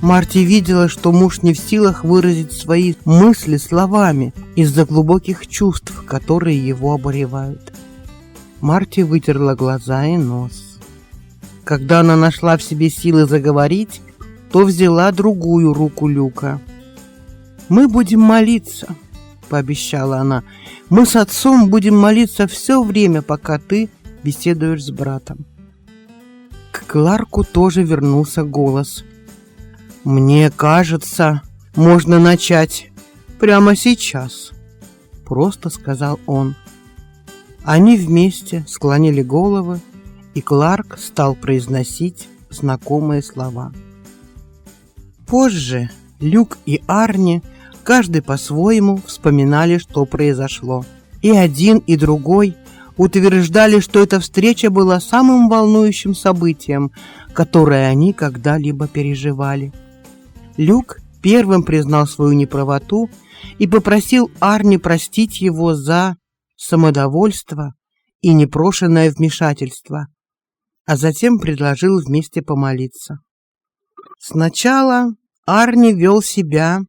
Марти видела, что муж не в силах выразить свои мысли словами из-за глубоких чувств, которые его обуревают. Марти вытерла глаза и нос. Когда она нашла в себе силы заговорить, то взяла другую руку Люка. «Мы будем молиться», — пообещала она. «Мы с отцом будем молиться все время, пока ты беседуешь с братом». К Кларку тоже вернулся голос — мне кажется, можно начать прямо сейчас, просто сказал он. Они вместе склонили головы, и Кларк стал произносить знакомые слова. Позже Люк и Арни, каждый по-своему, вспоминали, что произошло. И один, и другой утверждали, что эта встреча была самым волнующим событием, которое они когда-либо переживали. Люк первым признал свою неправоту и попросил Арни простить его за самодовольство и непрошенное вмешательство, а затем предложил вместе помолиться. Сначала Арни вел себя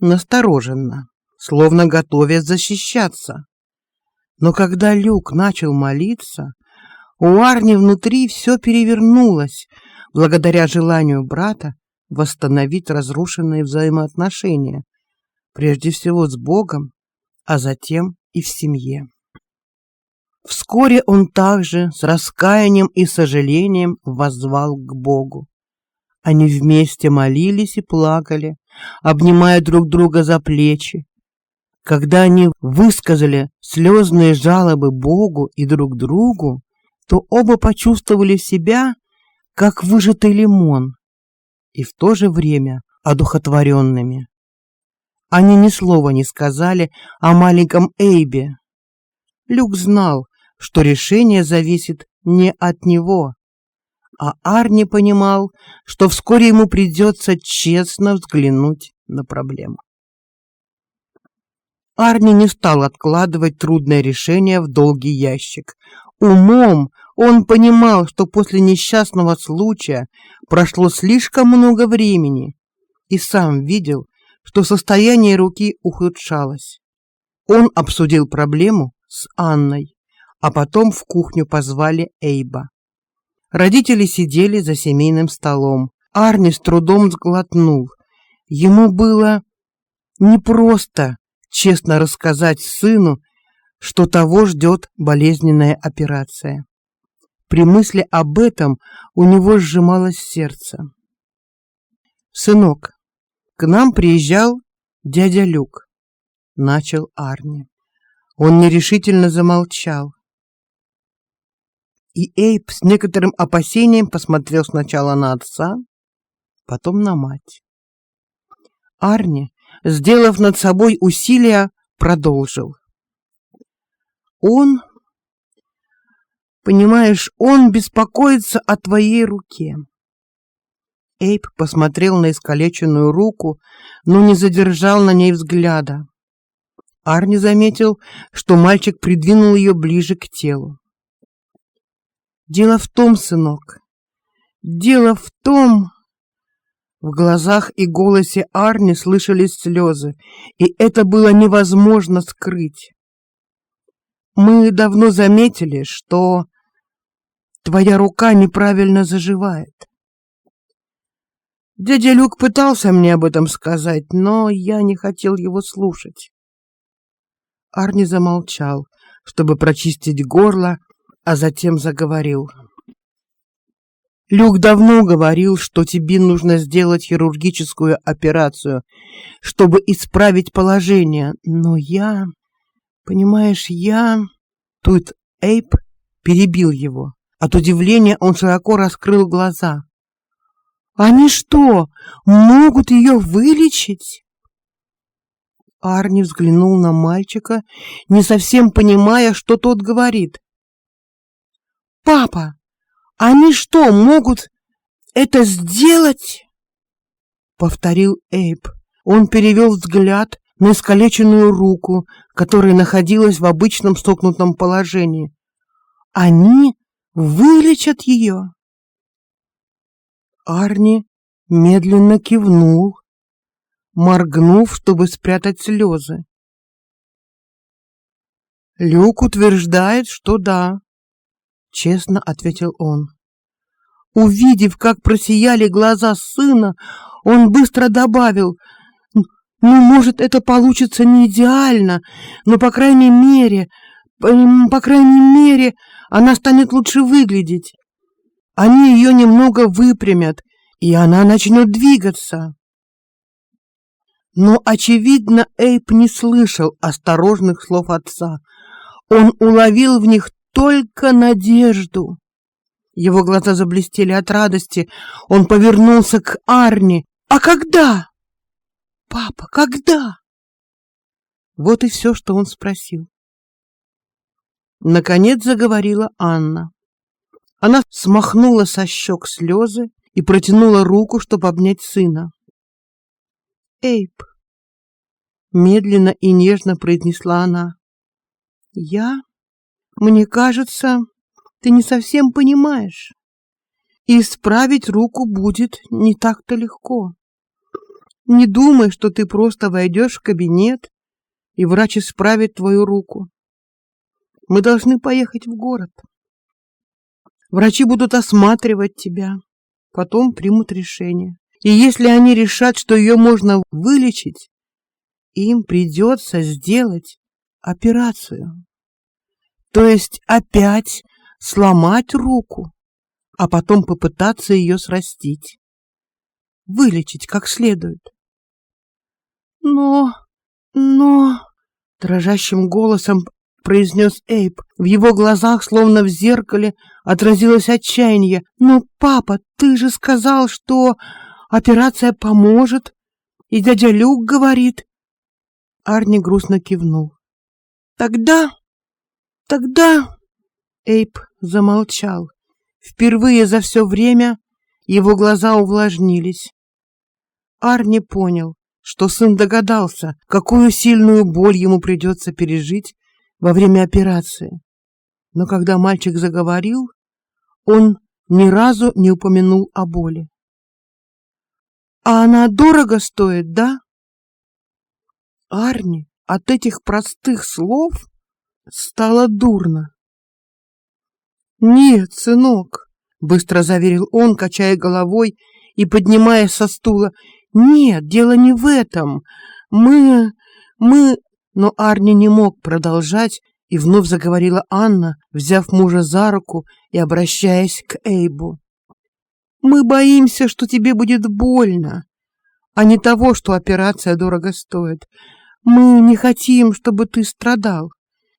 настороженно, словно готовясь защищаться. Но когда Люк начал молиться, у Арни внутри все перевернулось благодаря желанию брата восстановить разрушенные взаимоотношения, прежде всего с Богом, а затем и в семье. Вскоре он также с раскаянием и сожалением воззвал к Богу. Они вместе молились и плакали, обнимая друг друга за плечи. Когда они высказали слезные жалобы Богу и друг другу, то оба почувствовали себя, как выжатый лимон, и в то же время одухотворенными. Они ни слова не сказали о маленьком Эйбе. Люк знал, что решение зависит не от него, а Арни понимал, что вскоре ему придется честно взглянуть на проблему. Арни не стал откладывать трудное решение в долгий ящик. Умом он понимал, что после несчастного случая прошло слишком много времени, и сам видел, что состояние руки ухудшалось. Он обсудил проблему с Анной, а потом в кухню позвали Эйба. Родители сидели за семейным столом. Арни с трудом сглотнул. Ему было непросто честно рассказать сыну, что того ждет болезненная операция. При мысли об этом у него сжималось сердце. «Сынок, к нам приезжал дядя Люк», — начал Арни. Он нерешительно замолчал. И Эйп с некоторым опасением посмотрел сначала на отца, потом на мать. Арни, сделав над собой усилия, продолжил. Он Понимаешь, он беспокоится о твоей руке. Эйп посмотрел на искалеченную руку, но не задержал на ней взгляда. Арни заметил, что мальчик придвинул ее ближе к телу. Дело в том, сынок. Дело в том, в глазах и голосе Арни слышались слезы, и это было невозможно скрыть. Мы давно заметили, что Твоя рука неправильно заживает. Дядя Люк пытался мне об этом сказать, но я не хотел его слушать. Арни замолчал, чтобы прочистить горло, а затем заговорил. Люк давно говорил, что тебе нужно сделать хирургическую операцию, чтобы исправить положение, но я, понимаешь, я тут Эйп перебил его. От удивления он широко раскрыл глаза. «Они что, могут ее вылечить?» Арни взглянул на мальчика, не совсем понимая, что тот говорит. «Папа, они что, могут это сделать?» Повторил Эйб. Он перевел взгляд на искалеченную руку, которая находилась в обычном стокнутом положении. «Они вылечат ее?» Арни медленно кивнул моргнув, чтобы спрятать слезы. Люк утверждает, что да, честно ответил он. Увидев, как просияли глаза сына, он быстро добавил: "Ну, может, это получится не идеально, но по крайней мере, по, по крайней мере, она станет лучше выглядеть. Они ее немного выпрямят, и она начнет двигаться". Но, очевидно, Эйп не слышал осторожных слов отца. Он уловил в них только надежду. Его глаза заблестели от радости. Он повернулся к Арни. «А когда?» «Папа, когда?» Вот и все, что он спросил. Наконец заговорила Анна. Она смахнула со щек слезы и протянула руку, чтобы обнять сына. Эйп, медленно и нежно произнесла она. Я, мне кажется, ты не совсем понимаешь. И исправить руку будет не так-то легко. Не думай, что ты просто войдешь в кабинет, и врач исправит твою руку. Мы должны поехать в город. Врачи будут осматривать тебя, потом примут решение. И если они решат, что ее можно вылечить, им придется сделать операцию. То есть опять сломать руку, а потом попытаться ее срастить. Вылечить как следует. Но, но, дрожащим голосом произнес Эйп. В его глазах, словно в зеркале, отразилось отчаяние. Но, папа, ты же сказал, что Операция поможет, и дядя Люк говорит. Арни грустно кивнул. Тогда, тогда Эйп замолчал. Впервые за все время его глаза увлажнились. Арни понял, что сын догадался, какую сильную боль ему придется пережить во время операции. Но когда мальчик заговорил, он ни разу не упомянул о боли. А она дорого стоит, да? Арни от этих простых слов стало дурно. Нет, сынок, быстро заверил он, качая головой и поднимаясь со стула. Нет, дело не в этом. Мы мы но Арни не мог продолжать, и вновь заговорила Анна, взяв мужа за руку и обращаясь к Эйбу. Мы боимся, что тебе будет больно, а не того, что операция дорого стоит. Мы не хотим, чтобы ты страдал.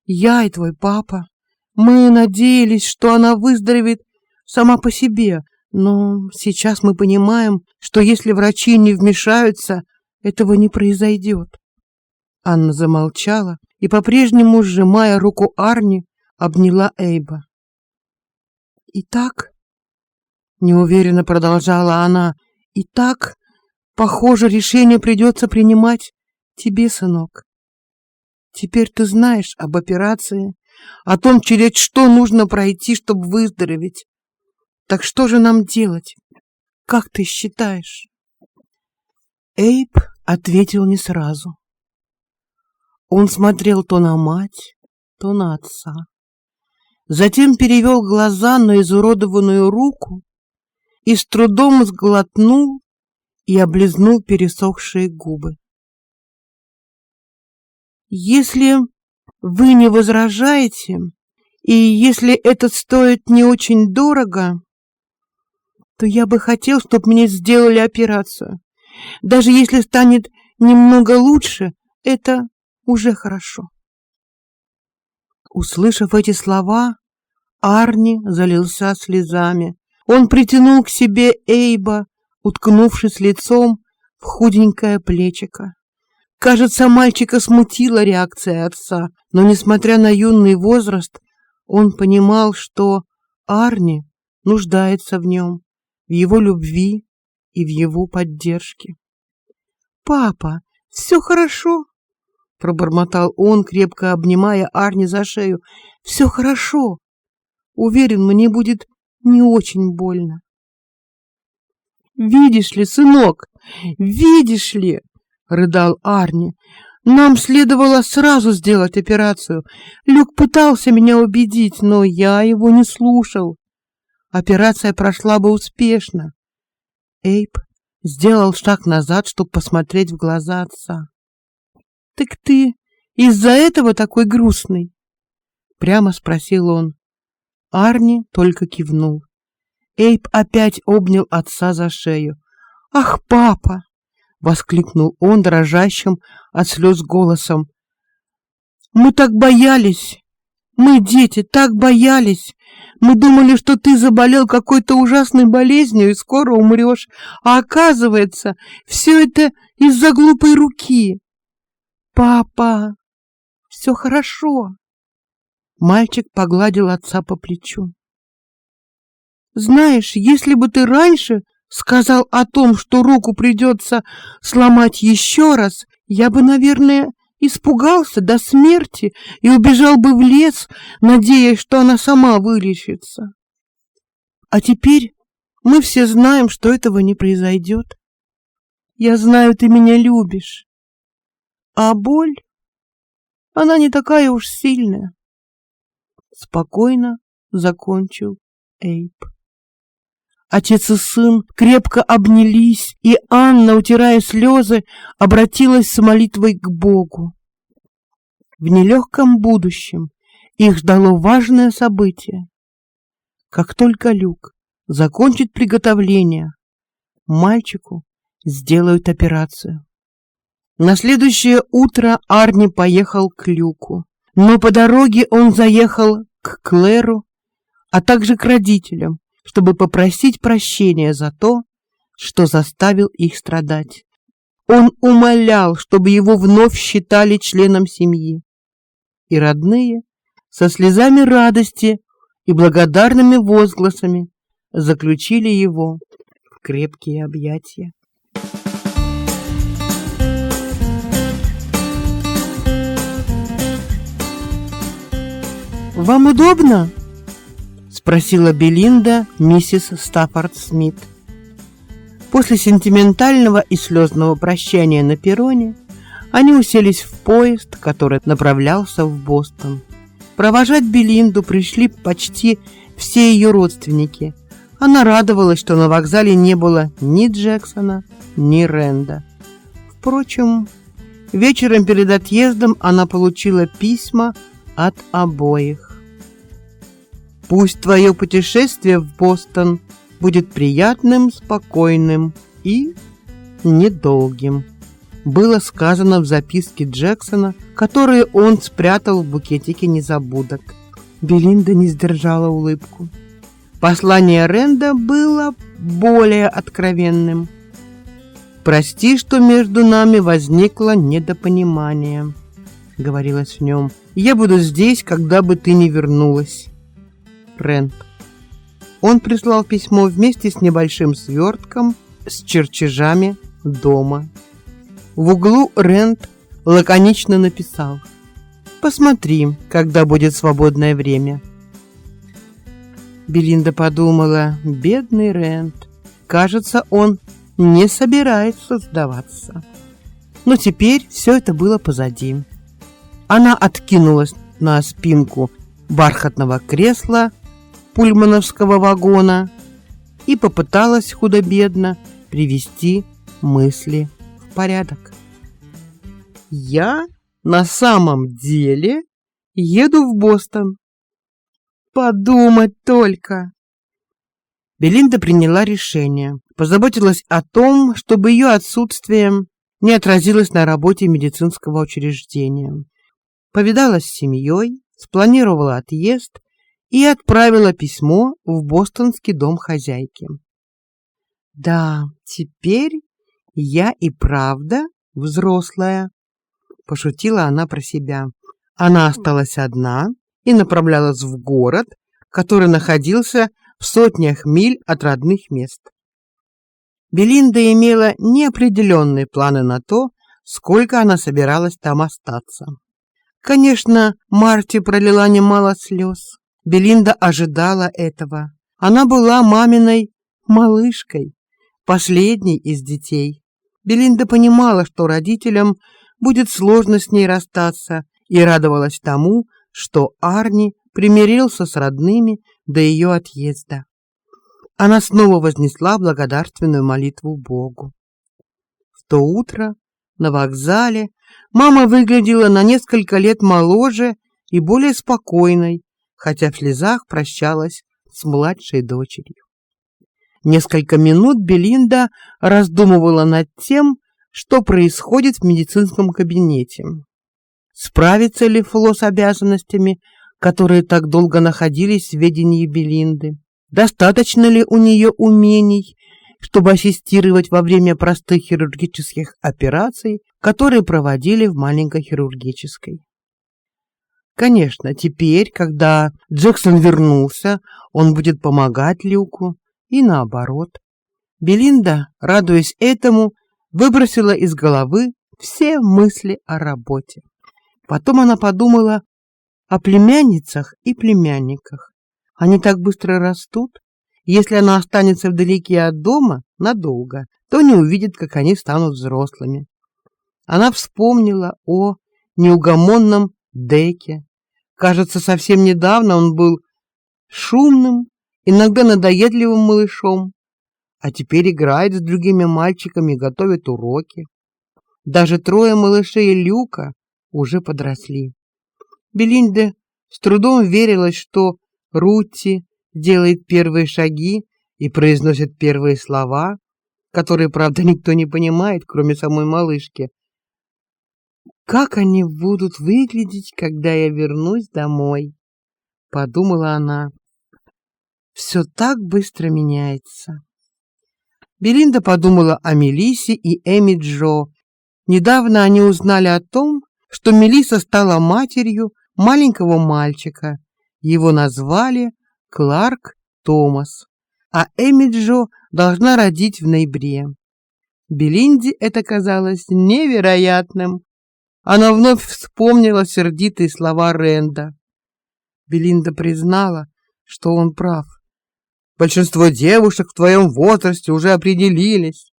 Я и твой папа. Мы надеялись, что она выздоровеет сама по себе, но сейчас мы понимаем, что если врачи не вмешаются, этого не произойдет. Анна замолчала и, по-прежнему сжимая руку Арни, обняла Эйба. Итак, неуверенно продолжала она. И так, похоже, решение придется принимать тебе, сынок. Теперь ты знаешь об операции, о том, через что нужно пройти, чтобы выздороветь. Так что же нам делать? Как ты считаешь? Эйп ответил не сразу. Он смотрел то на мать, то на отца. Затем перевел глаза на изуродованную руку и с трудом сглотнул и облизнул пересохшие губы. Если вы не возражаете, и если это стоит не очень дорого, то я бы хотел, чтобы мне сделали операцию. Даже если станет немного лучше, это уже хорошо. Услышав эти слова, Арни залился слезами. Он притянул к себе Эйба, уткнувшись лицом в худенькое плечико. Кажется, мальчика смутила реакция отца, но, несмотря на юный возраст, он понимал, что Арни нуждается в нем, в его любви и в его поддержке. «Папа, все хорошо?» — пробормотал он, крепко обнимая Арни за шею. «Все хорошо. Уверен, мне будет не очень больно». «Видишь ли, сынок, видишь ли?» — рыдал Арни. «Нам следовало сразу сделать операцию. Люк пытался меня убедить, но я его не слушал. Операция прошла бы успешно». Эйп сделал шаг назад, чтобы посмотреть в глаза отца. «Так ты из-за этого такой грустный?» Прямо спросил он. Арни только кивнул. Эйп опять обнял отца за шею. «Ах, папа!» — воскликнул он дрожащим от слез голосом. «Мы так боялись! Мы, дети, так боялись! Мы думали, что ты заболел какой-то ужасной болезнью и скоро умрешь, а оказывается, все это из-за глупой руки!» «Папа, все хорошо!» Мальчик погладил отца по плечу. Знаешь, если бы ты раньше сказал о том, что руку придется сломать еще раз, я бы, наверное, испугался до смерти и убежал бы в лес, надеясь, что она сама вылечится. А теперь мы все знаем, что этого не произойдет. Я знаю, ты меня любишь. А боль, она не такая уж сильная. Спокойно закончил Эйп. Отец и сын крепко обнялись, и Анна, утирая слезы, обратилась с молитвой к Богу. В нелегком будущем их ждало важное событие. Как только Люк закончит приготовление, мальчику сделают операцию. На следующее утро Арни поехал к Люку, но по дороге он заехал к Клэру, а также к родителям, чтобы попросить прощения за то, что заставил их страдать. Он умолял, чтобы его вновь считали членом семьи. И родные со слезами радости и благодарными возгласами заключили его в крепкие объятия. Вам удобно? спросила Белинда миссис Стаффорд Смит. После сентиментального и слезного прощания на перроне они уселись в поезд, который направлялся в Бостон. Провожать Белинду пришли почти все ее родственники. Она радовалась, что на вокзале не было ни Джексона, ни Ренда. Впрочем, вечером перед отъездом она получила письма от обоих. Пусть твое путешествие в Бостон будет приятным, спокойным и недолгим. Было сказано в записке Джексона, которую он спрятал в букетике незабудок. Белинда не сдержала улыбку. Послание Ренда было более откровенным. «Прости, что между нами возникло недопонимание», — говорилось в нем. «Я буду здесь, когда бы ты не вернулась. Рент. Он прислал письмо вместе с небольшим свертком с чертежами дома. В углу Рент лаконично написал «Посмотри, когда будет свободное время». Белинда подумала, бедный Рент, кажется, он не собирается сдаваться. Но теперь все это было позади. Она откинулась на спинку бархатного кресла пульмановского вагона и попыталась худо-бедно привести мысли в порядок. Я на самом деле еду в Бостон. Подумать только. Белинда приняла решение, позаботилась о том, чтобы ее отсутствие не отразилось на работе медицинского учреждения. Повидалась с семьей, спланировала отъезд и отправила письмо в бостонский дом хозяйки. Да, теперь я и правда взрослая, пошутила она про себя. Она осталась одна и направлялась в город, который находился в сотнях миль от родных мест. Белинда имела неопределенные планы на то, сколько она собиралась там остаться. Конечно, Марти пролила немало слез. Белинда ожидала этого. Она была маминой малышкой, последней из детей. Белинда понимала, что родителям будет сложно с ней расстаться, и радовалась тому, что Арни примирился с родными до ее отъезда. Она снова вознесла благодарственную молитву Богу. В то утро на вокзале мама выглядела на несколько лет моложе и более спокойной, хотя в слезах прощалась с младшей дочерью. Несколько минут Белинда раздумывала над тем, что происходит в медицинском кабинете. Справится ли Фло с обязанностями, которые так долго находились в ведении Белинды? Достаточно ли у нее умений, чтобы ассистировать во время простых хирургических операций, которые проводили в маленькой хирургической? Конечно, теперь, когда Джексон вернулся, он будет помогать Люку, и наоборот. Белинда, радуясь этому, выбросила из головы все мысли о работе. Потом она подумала о племянницах и племянниках. Они так быстро растут. Если она останется вдалеке от дома надолго, то не увидит, как они станут взрослыми. Она вспомнила о неугомонном Деке. Кажется, совсем недавно он был шумным, иногда надоедливым малышом, а теперь играет с другими мальчиками, готовит уроки. Даже трое малышей Люка уже подросли. Белинда с трудом верила, что Рутти делает первые шаги и произносит первые слова, которые, правда, никто не понимает, кроме самой малышки. Как они будут выглядеть, когда я вернусь домой, подумала она. Все так быстро меняется. Белинда подумала о Мелисе и Эми Джо. Недавно они узнали о том, что Мелиса стала матерью маленького мальчика. Его назвали Кларк Томас, а Эми Джо должна родить в ноябре. Белинде это казалось невероятным. Она вновь вспомнила сердитые слова Ренда. Белинда признала, что он прав. Большинство девушек в твоем возрасте уже определились.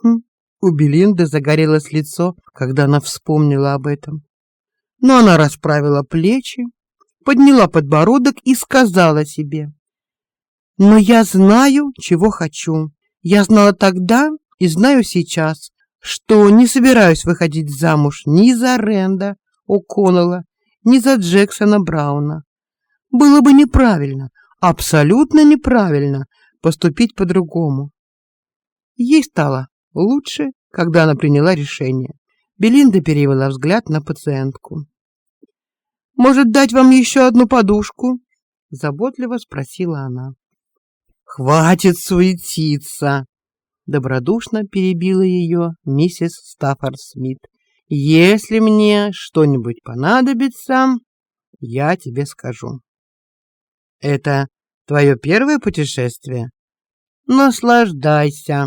Хм, у Белинды загорелось лицо, когда она вспомнила об этом. Но она расправила плечи, подняла подбородок и сказала себе: "Но я знаю, чего хочу. Я знала тогда и знаю сейчас, что не собираюсь выходить замуж ни за Ренда О'Коннелла, ни за Джексона Брауна. Было бы неправильно, абсолютно неправильно поступить по-другому. Ей стало лучше, когда она приняла решение. Белинда перевела взгляд на пациентку. Может, дать вам еще одну подушку? заботливо спросила она. Хватит суетиться, добродушно перебила ее миссис Стаффорд Смит. Если мне что-нибудь понадобится, я тебе скажу. Это твое первое путешествие? Наслаждайся.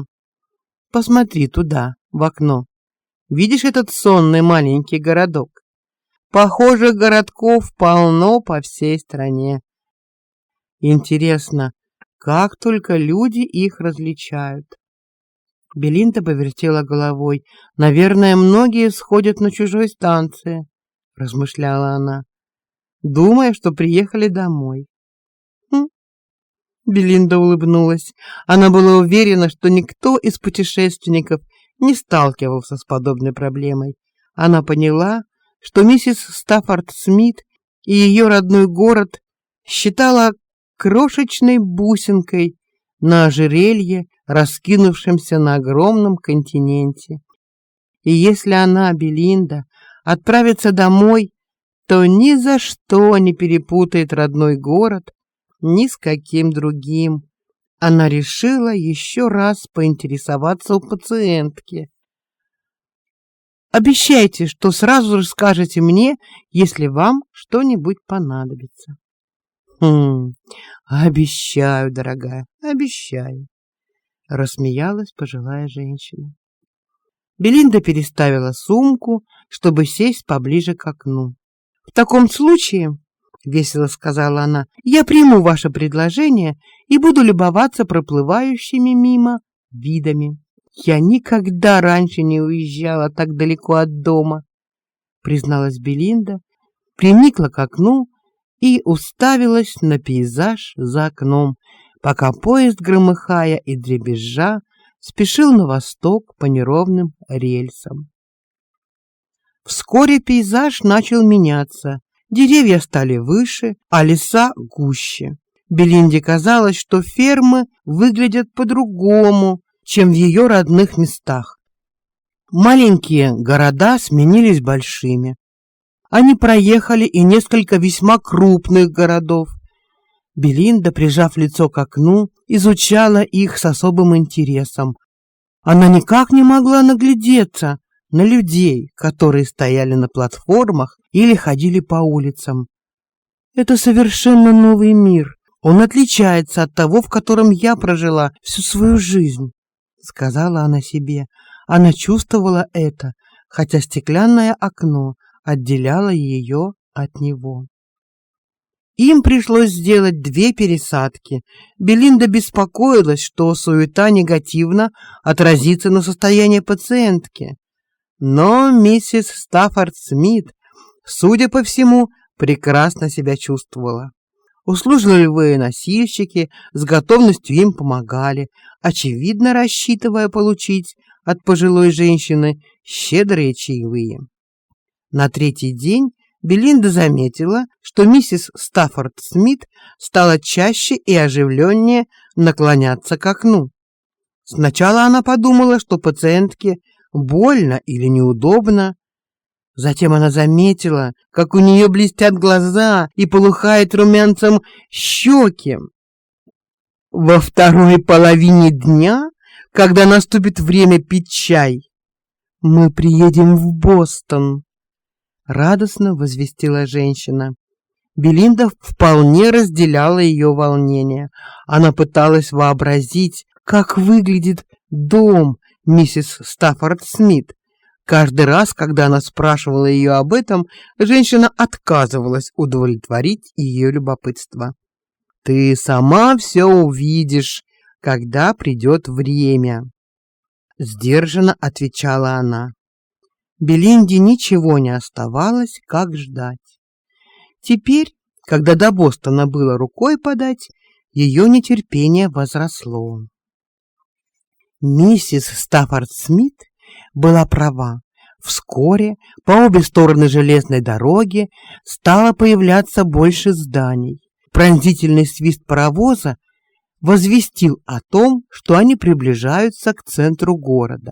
Посмотри туда, в окно. Видишь этот сонный маленький городок? Похожих городков полно по всей стране. Интересно, как только люди их различают. Белинда повертела головой. Наверное, многие сходят на чужой станции, размышляла она, думая, что приехали домой. Белинда улыбнулась. Она была уверена, что никто из путешественников не сталкивался с подобной проблемой. Она поняла, что миссис Стаффорд Смит и ее родной город считала крошечной бусинкой на ожерелье, раскинувшемся на огромном континенте. И если она, Белинда, отправится домой, то ни за что не перепутает родной город ни с каким другим. Она решила еще раз поинтересоваться у пациентки. Обещайте, что сразу расскажете мне, если вам что-нибудь понадобится. Хм, обещаю, дорогая, обещаю, рассмеялась пожилая женщина. Белинда переставила сумку, чтобы сесть поближе к окну. В таком случае, весело сказала она, я приму ваше предложение и буду любоваться проплывающими мимо видами. Я никогда раньше не уезжала так далеко от дома, призналась Белинда, приникла к окну и уставилась на пейзаж за окном, пока поезд, громыхая и дребезжа, спешил на восток по неровным рельсам. Вскоре пейзаж начал меняться. Деревья стали выше, а леса гуще. Белинде казалось, что фермы выглядят по-другому, чем в ее родных местах. Маленькие города сменились большими. Они проехали и несколько весьма крупных городов. Белинда, прижав лицо к окну, изучала их с особым интересом. Она никак не могла наглядеться на людей, которые стояли на платформах или ходили по улицам. Это совершенно новый мир. Он отличается от того, в котором я прожила всю свою жизнь, сказала она себе. Она чувствовала это, хотя стеклянное окно отделяло ее от него. Им пришлось сделать две пересадки. Белинда беспокоилась, что суета негативно отразится на состоянии пациентки. Но миссис Стаффорд Смит, судя по всему, прекрасно себя чувствовала. Услужливые носильщики с готовностью им помогали, очевидно рассчитывая получить от пожилой женщины щедрые чаевые. На третий день Белинда заметила, что миссис Стаффорд Смит стала чаще и оживленнее наклоняться к окну. Сначала она подумала, что пациентке больно или неудобно. Затем она заметила, как у нее блестят глаза и полыхает румянцем щеки. Во второй половине дня, когда наступит время пить чай, мы приедем в Бостон радостно возвестила женщина. Белинда вполне разделяла ее волнение. Она пыталась вообразить, как выглядит дом миссис Стаффорд Смит. Каждый раз, когда она спрашивала ее об этом, женщина отказывалась удовлетворить ее любопытство. Ты сама все увидишь, когда придет время, сдержанно отвечала она. Белинде ничего не оставалось, как ждать. Теперь, когда до Бостона было рукой подать, ее нетерпение возросло. Миссис Стаффорд Смит была права. Вскоре по обе стороны железной дороги стало появляться больше зданий. Пронзительный свист паровоза возвестил о том, что они приближаются к центру города.